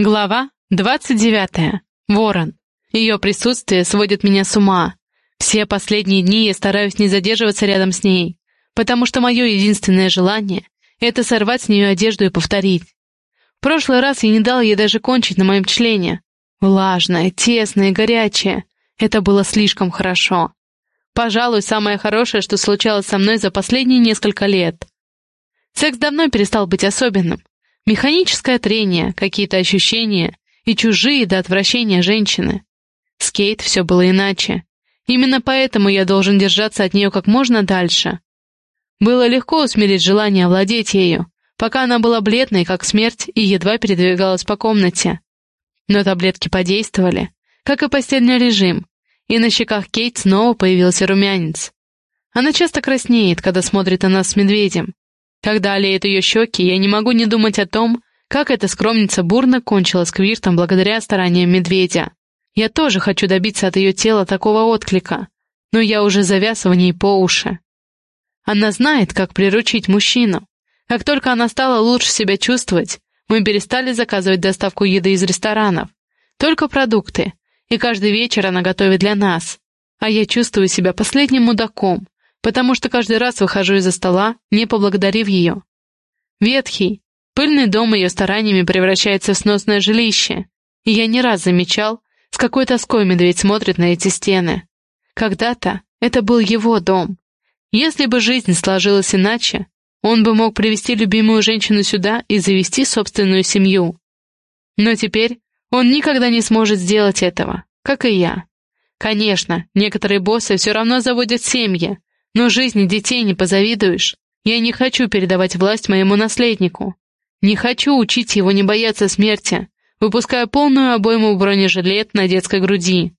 Глава 29. Ворон. Ее присутствие сводит меня с ума. Все последние дни я стараюсь не задерживаться рядом с ней, потому что мое единственное желание — это сорвать с нее одежду и повторить. В прошлый раз я не дал ей даже кончить на моем члене. Влажное, тесное, горячее. Это было слишком хорошо. Пожалуй, самое хорошее, что случалось со мной за последние несколько лет. Секс давно перестал быть особенным. Механическое трение, какие-то ощущения и чужие до отвращения женщины. С Кейт все было иначе. Именно поэтому я должен держаться от нее как можно дальше. Было легко усмирить желание овладеть ею, пока она была бледной, как смерть, и едва передвигалась по комнате. Но таблетки подействовали, как и постельный режим, и на щеках Кейт снова появился румянец. Она часто краснеет, когда смотрит на нас с медведем, когда олеют ее щеки, я не могу не думать о том, как эта скромница бурно кончила с квиртом благодаря стараниям медведя. Я тоже хочу добиться от ее тела такого отклика, но я уже завяз в ней по уши. Она знает, как приручить мужчину. Как только она стала лучше себя чувствовать, мы перестали заказывать доставку еды из ресторанов. Только продукты. И каждый вечер она готовит для нас. А я чувствую себя последним мудаком, потому что каждый раз выхожу из-за стола, не поблагодарив ее. Ветхий, пыльный дом ее стараниями превращается в сносное жилище, и я не раз замечал, с какой тоской медведь смотрит на эти стены. Когда-то это был его дом. Если бы жизнь сложилась иначе, он бы мог привести любимую женщину сюда и завести собственную семью. Но теперь он никогда не сможет сделать этого, как и я. Конечно, некоторые боссы все равно заводят семьи, но жизни детей не позавидуешь. Я не хочу передавать власть моему наследнику. Не хочу учить его не бояться смерти, выпуская полную обойму бронежилет на детской груди.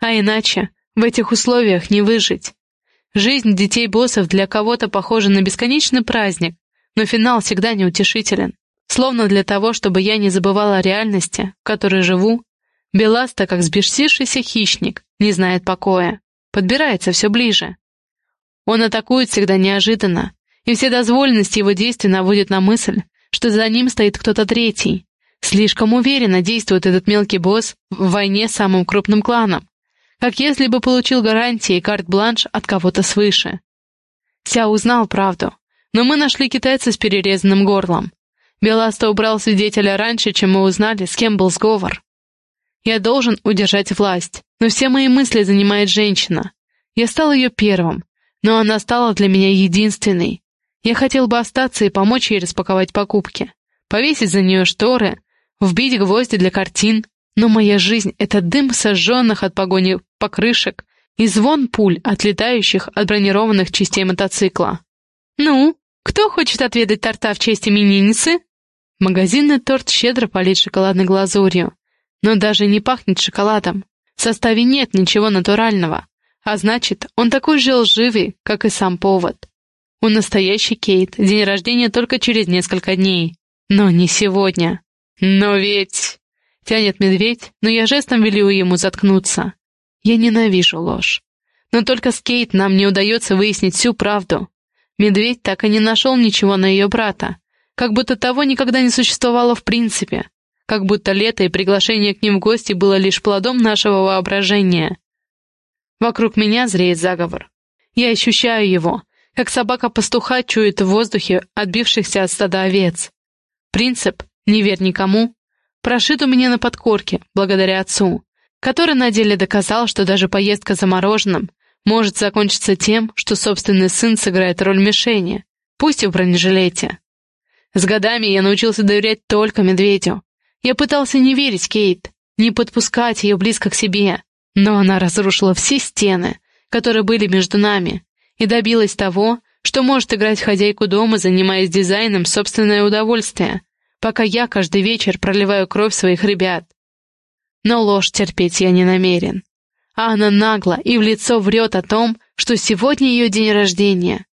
А иначе в этих условиях не выжить. Жизнь детей боссов для кого-то похожа на бесконечный праздник, но финал всегда неутешителен. Словно для того, чтобы я не забывала о реальности, в которой живу, Беласта, как сбежавшийся хищник, не знает покоя, подбирается все ближе. Он атакует всегда неожиданно, и все дозволенности его действий наводят на мысль, что за ним стоит кто-то третий. Слишком уверенно действует этот мелкий босс в войне с самым крупным кланом, как если бы получил гарантии карт-бланш от кого-то свыше. Ся узнал правду, но мы нашли китайца с перерезанным горлом. Беласта убрал свидетеля раньше, чем мы узнали, с кем был сговор. Я должен удержать власть, но все мои мысли занимает женщина. Я стал ее первым, но она стала для меня единственной. Я хотел бы остаться и помочь ей распаковать покупки, повесить за нее шторы, вбить гвозди для картин, но моя жизнь — это дым сожженных от погони покрышек и звон пуль, отлетающих от бронированных частей мотоцикла. «Ну, кто хочет отведать торта в честь именинницы?» Магазинный торт щедро полит шоколадной глазурью, но даже не пахнет шоколадом. В составе нет ничего натурального. А значит, он такой же лживый, как и сам повод. У настоящей Кейт день рождения только через несколько дней. Но не сегодня. Но ведь... Тянет медведь, но я жестом велю ему заткнуться. Я ненавижу ложь. Но только с Кейт нам не удается выяснить всю правду. Медведь так и не нашел ничего на ее брата. Как будто того никогда не существовало в принципе. Как будто лето и приглашение к ним в гости было лишь плодом нашего воображения. Вокруг меня зреет заговор. Я ощущаю его, как собака-пастуха чует в воздухе отбившихся от стада овец. Принцип «не верь никому» прошит у меня на подкорке, благодаря отцу, который на деле доказал, что даже поездка за мороженым может закончиться тем, что собственный сын сыграет роль мишени, пусть и в бронежилете. С годами я научился доверять только медведю. Я пытался не верить Кейт, не подпускать ее близко к себе, но она разрушила все стены, которые были между нами, и добилась того, что может играть хозяйку дома, занимаясь дизайном собственное удовольствие, пока я каждый вечер проливаю кровь своих ребят. Но ложь терпеть я не намерен. А она нагло и в лицо врет о том, что сегодня ее день рождения.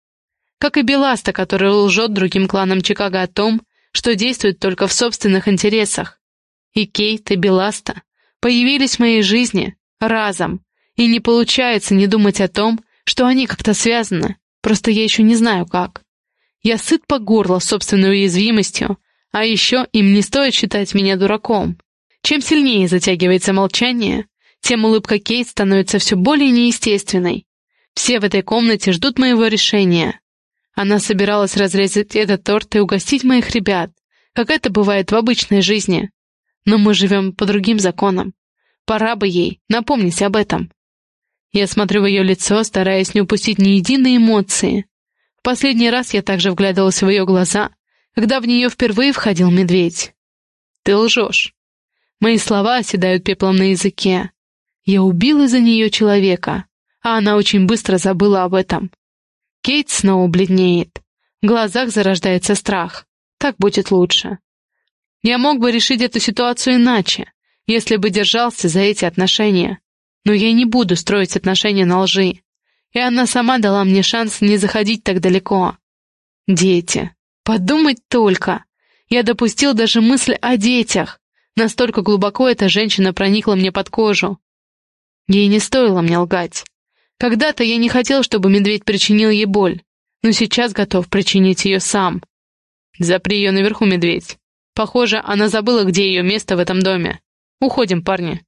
Как и Беласта, который лжет другим кланам Чикаго о том, что действует только в собственных интересах. И Кейт, и Беласта появились в моей жизни, разом, и не получается не думать о том, что они как-то связаны, просто я еще не знаю как. Я сыт по горло собственной уязвимостью, а еще им не стоит считать меня дураком. Чем сильнее затягивается молчание, тем улыбка Кейт становится все более неестественной. Все в этой комнате ждут моего решения. Она собиралась разрезать этот торт и угостить моих ребят, как это бывает в обычной жизни. Но мы живем по другим законам. Пора бы ей напомнить об этом. Я смотрю в ее лицо, стараясь не упустить ни единой эмоции. В последний раз я также вглядывалась в ее глаза, когда в нее впервые входил медведь. «Ты лжешь». Мои слова оседают пеплом на языке. Я убил из-за нее человека, а она очень быстро забыла об этом. Кейт снова бледнеет. В глазах зарождается страх. Так будет лучше. Я мог бы решить эту ситуацию иначе, если бы держался за эти отношения. Но я не буду строить отношения на лжи. И она сама дала мне шанс не заходить так далеко. Дети. Подумать только. Я допустил даже мысль о детях. Настолько глубоко эта женщина проникла мне под кожу. Ей не стоило мне лгать. Когда-то я не хотел, чтобы медведь причинил ей боль, но сейчас готов причинить ее сам. Запри ее наверху, медведь. Похоже, она забыла, где ее место в этом доме. Уходим, парни.